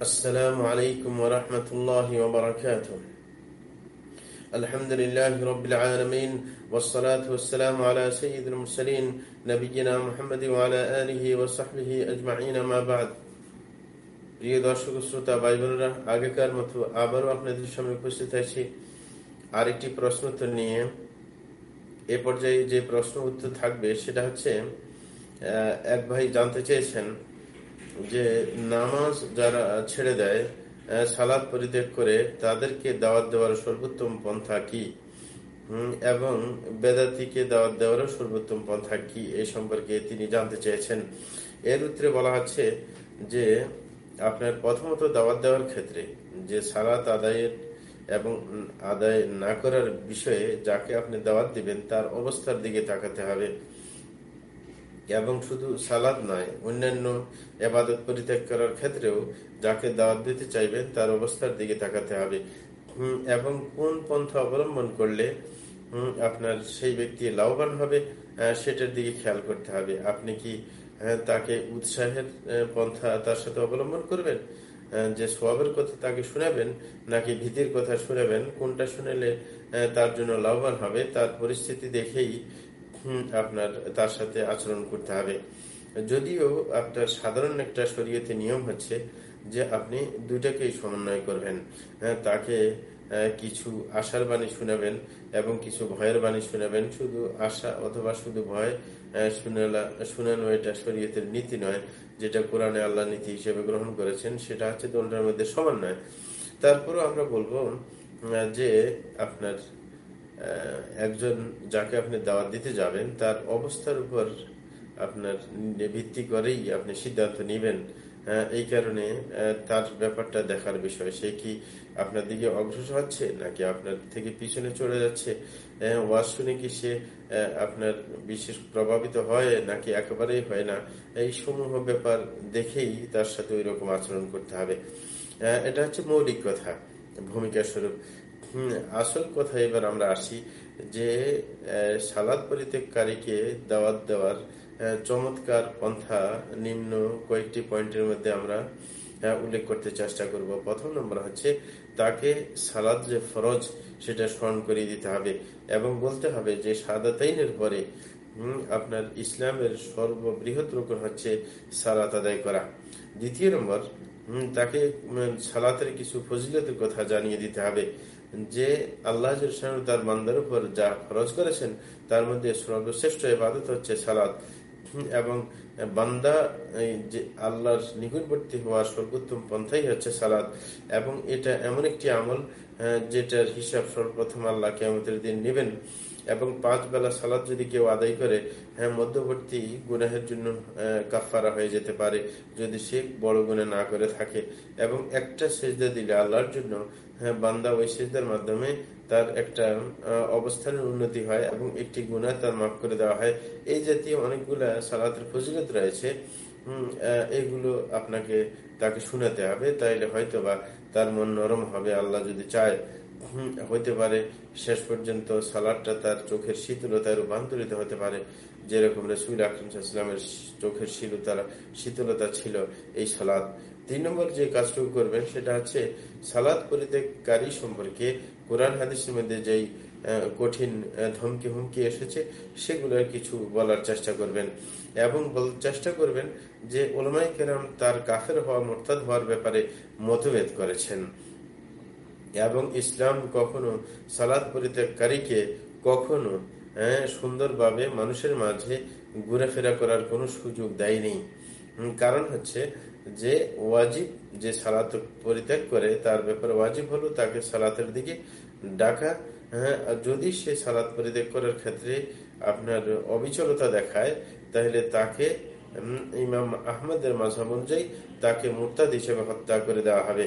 السلام عليكم ورحمة الله وبركاته الحمد لله رب العالمين والصلاة والسلام على سيد المرسلين نبينا محمد وعلى آله وصحبه أجمعين ما بعد প্রিয় দর্শক শ্রোতা ভাই বোনেরা আগেকার মতো আবারও আপনাদের সামনে উপস্থিত আছি আরেকটি প্রশ্ন উত্তর নিয়ে এ পর্যায়ে যে প্রশ্ন উত্তর থাকবে সেটা হচ্ছে এক ভাই জানতে চেয়েছেন যে নামাজ যারা ছেড়ে দেয় সালাদ পরিত্যাগ করে, তাদেরকে দাওয়াত দেওয়ার সর্বোত্তম পন্থা কি? এবং বেদাতিকে দাওয়াত দেওয়ারও সর্বোত্তম পন্থা কি? এই সম্পর্কে তিনি জানতে চেয়েছেন। এর উত্তরে বলা হচ্ছে যে, আপনার প্রথমত দাওয়াত দেওয়ার ক্ষেত্রে যে সালাত আদায়ের এবং আদায় না করার বিষয়ে যাকে আপনি দাওয়াত দিবেন, তার অবস্থার দিকে তাকাতে হবে। এবং শুধু সালাদ নয়, অন্যান্য এবাদত পরিত্যাগ করার ক্ষেত্রেও যাকে দাওয়াত দিতে চাইবেন, তার অবস্থার দিকে তাকাতে হবে। এবং কোন পন্থা অবলম্বন করলে আপনার সেই ব্যক্তি লাভবান হবে সেটার দিকে খেয়াল করতে হবে। আপনি কি তাকে উৎসাহের পন্থা তার সাথে অবলম্বন করবেন? যে সবের কথা তাকে শোনাবেন, নাকি ভীতির কথা শুনাবেন, কোনটা শুনেলে তার জন্য লাভবান হবে, তার পরিস্থিতি দেখেই আপনার, তার সাথে আচরণ করতে হবে। যদিও আপনার সাধারণ একটা শরীয়তে নিয়ম হচ্ছে যে আপনি দুটাকেই সমন্বয় করবেন। তাকে কিছু আশার বাণী শুনাবেন এবং কিছু ভয়ের বাণী শুনাবেন। শুধু আশা অথবা শুধু ভয় শুনানো এটা শরীয়তের নীতি নয়, যেটা কোরআনে আল্লাহ নীতি হিসেবে গ্রহণ করেছেন, সেটা হচ্ছে দোলটার মধ্যে সমন্বয়। তারপরও আমরা বলব যে আপনার একজন যাকে আপনি দাওয়াত দিতে যাবেন, তার অবস্থার উপর আপনার ভিত্তি করেই আপনি সিদ্ধান্ত নেবেন। এই কারণে তার ব্যাপারটা দেখার বিষয়, সে কি আপনার দিকে অগ্রসর হচ্ছে, নাকি আপনার থেকে পিছনে চলে যাচ্ছে? ওয়াজ শুনে কি সে আপনার বিশেষ প্রভাবিত হয়, নাকি একেবারেই হয় না? এই সমূহ ব্যাপার দেখেই তার সাথে ওই রকম আচরণ করতে হবে। এটা হচ্ছে মৌলিক কথা, ভূমিকা স্বরূপ। আসল কথা এবার আমরা আসি যে সালাদ পরিত্যাগকারীকে দাওয়াত দেওয়ার চমৎকার পন্থা নিম্ন কয়েকটি পয়েন্টের মধ্যে আমরা উল্লেখ করতে চেষ্টা করব। প্রথম নম্বর হচ্ছে, তাকে সালাদ যে ফরজ, সেটা স্মরণ করিয়ে দিতে হবে এবং বলতে হবে যে, সাদাতাইনের পরে আপনার ইসলামের সর্ববৃহৎ রোকন হচ্ছে সালাত আদায় করা। দ্বিতীয় নম্বর তাকে সালাতের কিছু ফজিলতের কথা জানিয়ে দিতে হবে। যে আল্লাহ তার বান্দার উপর যা খরচ করেছেন, তার মধ্যে সর্বশ্রেষ্ঠ ইবাদত হচ্ছে সালাদ এবং বান্দা যে আল্লাহর নিকটবর্তী হওয়ার সর্বোত্তম পন্থাই হচ্ছে সালাদ এবং এটা এমন একটি আমল যেটার হিসাব সর্বপ্রথম আল্লাহ কেমতের দিন নেবেন। এবং পাঁচ বেলা সালাদ যদি কেউ আদায় করে হ্যাঁ মধ্যবর্তী গুনাহের জন্য কাফারা হয়ে যেতে পারে যদি সে বড় গুণে না করে থাকে। এবং একটা সেজদা দিলে আল্লাহর জন্য হ্যাঁ বান্দা ওই সেজদার মাধ্যমে তার একটা অবস্থানের উন্নতি হয় এবং একটি গুণা তার মাফ করে দেওয়া হয়। এই জাতীয় অনেকগুলা সালাতের ফজিলত রয়েছে। এগুলো আপনাকে তাকে শুনাতে হবে, তাইলে হয়তো বা তার মন নরম হবে, আল্লাহ যদি চায়। হইতে পারে শেষ পর্যন্ত সালাদটা তার চোখের শীতলতায় রূপান্তরিত হতে পারে। যেরকম রসুল আকরমসাল্লামের চোখের শীলতা শীতলতা ছিল এই সালাদ। তিন নম্বর যে কাজটুকু করবেন সেটা হচ্ছে সালাদ পরিত্যাগকারী সম্পর্কে কোরআন হাদিসের মধ্যে যেই কঠিন ধমকি হুমকি এসেছে সেগুলোর কিছু বলার চেষ্টা করবেন। এবং চেষ্টা করবেন যে ওলমাই কেরাম তার কাফের হওয়া, মোরতাদ হওয়ার ব্যাপারে মতভেদ করেছেন। এবং ইসলাম কখনো সালাদ পরিত্যাগকারীকে কখনো সুন্দরভাবে মানুষের মাঝে ঘুরেফেরা করার কোনো সুযোগ দেয়নি। কারণ হচ্ছে যে ওয়াজিব যে সালাত পরিত্যাগ করে, তার ব্যাপারে ওয়াজিব হলো তাকে সালাতের দিকে ডাকা হ্যাঁ যদি সে সালাত পরিত্যাগ করার ক্ষেত্রে আপনার অবিচলতা দেখায়, তাহলে তাকে ইমাম আহমদের মাঝাব অনুযায়ী তাকে মুরতাদ হিসেবে হত্যা করে দেওয়া হবে।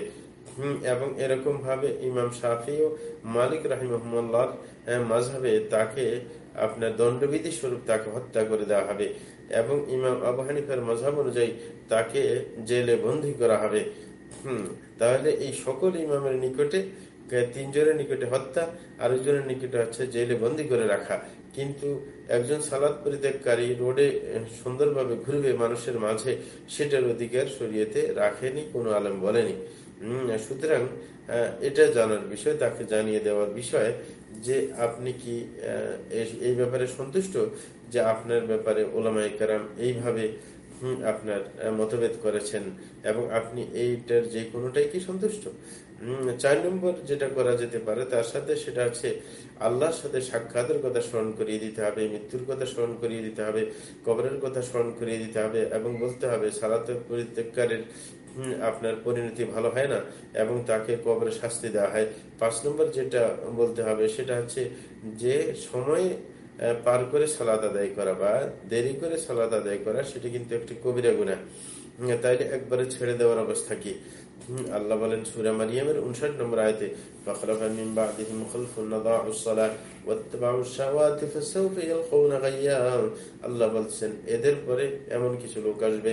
এবং এরকম ভাবে ইমাম শাফি ও মালিক রাহিমহল্লার মাঝাবে তাকে আপনার দণ্ডবিধি স্বরূপ তাকে হত্যা করে দেওয়া হবে এবং ইমাম আবু হানিফার মজাব অনুযায়ী তাকে জেলে বন্দী করা হবে। হম, তাহলে এই সকল ইমামের নিকটে তিনজনের নিকটে হত্যা, আরেকজনের নিকটে হচ্ছে জেলে বন্দি করে রাখা। কিন্তু একজন সালাদ পরিত্যাগকারী রোডে সুন্দরভাবে ঘুরবে মানুষের মাঝে, সেটার অধিকার শরীয়তে রাখেনি, কোনো আলম বলেনি। সুতরাং এটা জানার বিষয়, তাকে জানিয়ে দেওয়ার বিষয় যে আপনি কি এই ব্যাপারে সন্তুষ্ট? যে আপনার ব্যাপারে ওলামাই কারাম এইভাবে আপনার মতভেদ করেছেন এবং আপনি এইটার যে কোনোটাই কি সন্তুষ্ট? চার নম্বর যেটা করা যেতে পারে, তার সাথে সেটা হচ্ছে আল্লাহর সাথে সাক্ষাতের কথা স্মরণ করিয়ে দিতে হবে, মৃত্যুর কথা স্মরণ করিয়ে দিতে হবে, কবরের কথা স্মরণ করিয়ে দিতে হবে এবং বলতে হবে, সালাতের পরিত্যাগকারের আপনার পরিণতি ভালো হয় না এবং তাকে কবরে শাস্তি দেওয়া হয়। পাঁচ নম্বর যেটা বলতে হবে সেটা হচ্ছে যে সময় পার করে সালাদ আদায় করা বা দেরি করে সালাদ আদায় করা, সেটা কিন্তু একটি কবিরা গুণা তাইলে একবারে ছেড়ে দেওয়ার অবস্থা কি? আল্লাহ বলেন সুরা মারিয়ামের উনষাট নম্বর আয়তে আল্লাহ বলছেন, এদের পরে এমন কিছু লোক আসবে।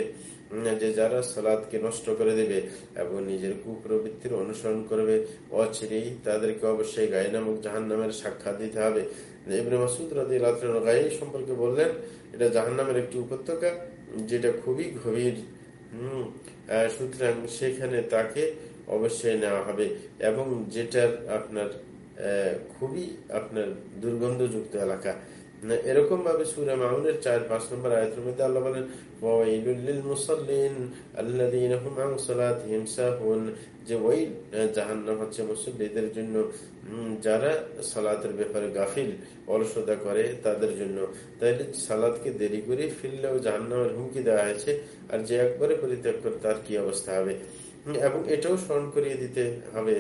যে যারা সালাদকে নষ্ট করে দেবে এবং নিজের কুপ্রবৃত্তির অনুসরণ করবে, অচিরেই তাদেরকে অবশ্যই গায়ে নামক জাহান নামের সাক্ষাৎ দিতে হবে। সম্পর্কে বললেন, এটা জাহান নামের একটি উপত্যকা, যেটা খুবই গভীর। হম সুতরাং সেখানে তাকে অবশ্যই নেওয়া হবে এবং যেটার আপনার খুবই আপনার দুর্গন্ধযুক্ত এলাকা। এরকম ভাবে সুরা মাউনের চার, পাঁচ নম্বর আয়তের মধ্যে আল্লাহ বলেন যে ওই জাহান্নাম হচ্ছে মুসল্লিদের জন্য যারা সালাতের ব্যাপারে গাফিল, অলসতা করে তাদের জন্য। তাইলে সালাদকে দেরি করে ফিরলেও জাহান্নামের হুমকি দেওয়া হয়েছে, আর যে একবারে পরিত্যাগ করে তার কি অবস্থা হবে? এবং এটাও স্মরণ করিয়ে দিতে হবে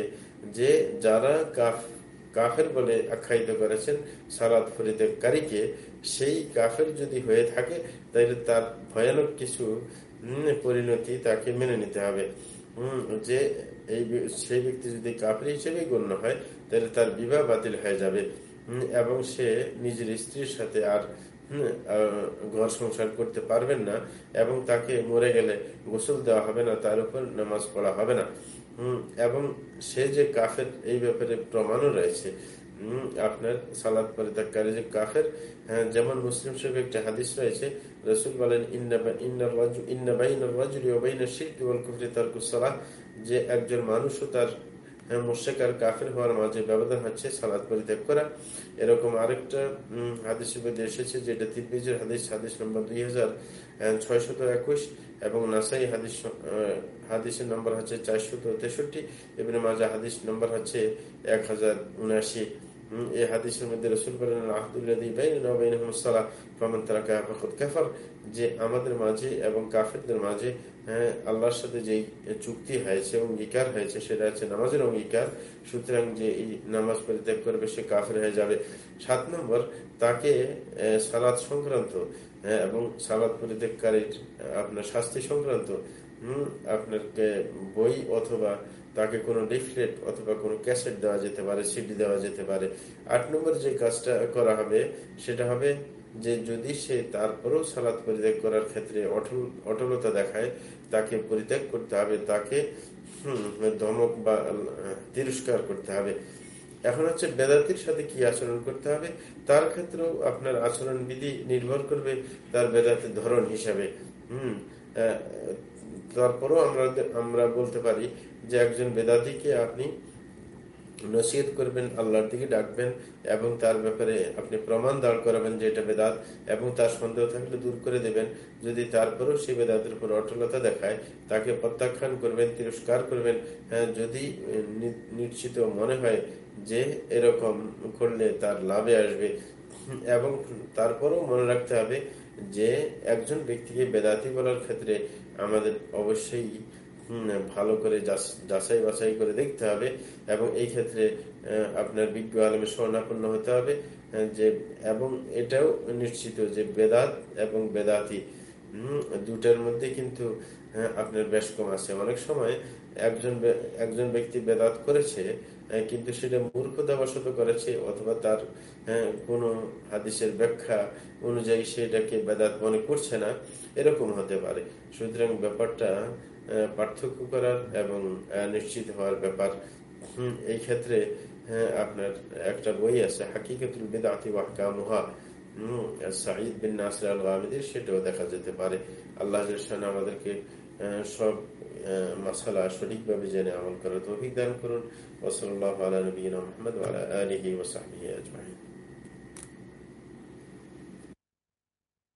যে যারা কাফ কাফের বলে আখ্যায়িত করেছেন সালাদ ফরিদকারীকে সেই কাফের যদি হয়ে থাকে, তাহলে তার ভয়ানক কিছু পরিণতি তাকে মেনে নিতে হবে। যে এই সেই ব্যক্তি যদি কাফের হিসেবে গণ্য হয়, তাহলে তার বিবাহ বাতিল হয়ে যাবে। এবং সে নিজের স্ত্রীর সাথে আর ঘর সংসার করতে পারবেন না, এবং তাকে মরে গেলে গোসল দেওয়া হবে না, তার উপর নামাজ পড়া হবে না। এবং সে যে কাফের এই ব্যাপারে প্রমাণও রয়েছে। আপনার সালাদ পরিত্যাগকারী যে কাফের হ্যাঁ, যেমন মুসলিম শরীফ একটা হাদিস রয়েছে রসুল বলেন যে একজন মানুষও তার হ্যাঁ, আর কাফের হওয়ার মাঝে ব্যবধান হচ্ছে সালাদ পরিত্যাগ করা। এরকম আরেকটা হাদিস এসেছে যেটা তিব্বিজের হাদিস হাদিস নম্বর দুই হাজার ছয়শত একুশ এবং নাসাই হাদিস হাদিসের নম্বর হচ্ছে চারশত তেষট্টি। এবং মাজা হাদিস নম্বর হচ্ছে এক হাজার উনআশি। এই হাদিসের মধ্যে রসুল বলেন যে আমাদের মাঝে এবং কাফেরদের মাঝে হ্যাঁ আল্লাহর সাথে যে চুক্তি হয়েছে অঙ্গীকার হয়েছে সেটা হচ্ছে নামাজের অঙ্গীকার। সুতরাং যে এই নামাজ পরিত্যাগ করবে সে কাফের হয়ে যাবে। সাত নম্বর তাকে সালাদ সংক্রান্ত হ্যাঁ, এবং সালাদ পরিত্যাগকারীর আপনার শাস্তি সংক্রান্ত হম আপনার বই অথবা তাকে কোনো লিফলেট অথবা কোনো ক্যাসেট দেওয়া যেতে পারে, সিডি দেওয়া যেতে পারে। আট নম্বর যে কাজটা করা হবে, সেটা হবে যে যদি সে তারপরেও সালাদ পরিত্যাগ করার ক্ষেত্রে অটল, অটলতা দেখায়, তাকে পরিত্যাগ করতে হবে, তাকে ধমক বা তিরস্কার করতে হবে। এখন হচ্ছে বেদাতির সাথে কি আচরণ করতে হবে? তার ক্ষেত্রেও আপনার আচরণ বিধি নির্ভর করবে তার বেদাতের ধরন হিসাবে। হম তারপরও আমরা আমরা বলতে পারি যে একজন বেদাতিকে আপনি নসিহত করবেন আল্লাহর দিকে ডাকবেন এবং তার ব্যাপারে আপনি প্রমাণ দাঁড় করাবেন যে এটা বেদাত এবং তার সন্দেহ থাকলে দূর করে দেবেন। যদি তারপরেও সে বেদাতের উপর অটলতা দেখায় তাকে প্রত্যাখ্যান করবেন তিরস্কার করবেন হ্যাঁ, যদি নিশ্চিত মনে হয় যে এরকম করলে তার লাভে আসবে। এবং তারপরও মনে রাখতে হবে যে একজন ব্যক্তিকে বেদাতি বলার ক্ষেত্রে আমাদের অবশ্যই ভালো করে যাচাই বাছাই করে দেখতে হবে এবং এই ক্ষেত্রে আপনার বিজ্ঞ আলমে স্বর্ণাপন্ন হতে হবে যে, এবং এটাও নিশ্চিত যে বেদাত এবং বেদাতি দুটার মধ্যে কিন্তু আপনার বেশ কম আছে। অনেক সময় একজন একজন ব্যক্তি বেদাত করেছে কিন্তু সেটা মূর্খতাবশত করেছে অথবা তার কোন হাদিসের ব্যাখ্যা অনুযায়ী সেটাকে বেদাত মনে করছে না এরকম হতে পারে। সুতরাং ব্যাপারটা পার্থক্য করার এবং নিশ্চিত হওয়ার ব্যাপার। এই ক্ষেত্রে হ্যাঁ, আপনার একটা বই আছে হাকিকাতুল বেদাতি ওয়াহকামুহা সাঈদ বিন নাসির আল গামিদের সেটাও দেখা যেতে পারে। আল্লাহ আমাদেরকে সব মাসালা সঠিকভাবে জেনে আমল করার তৌফিক দান করুন। ওসল আল্লাহ আলা নবীন মোহাম্মদ আলা আলহি ওসাহি আজমাহিন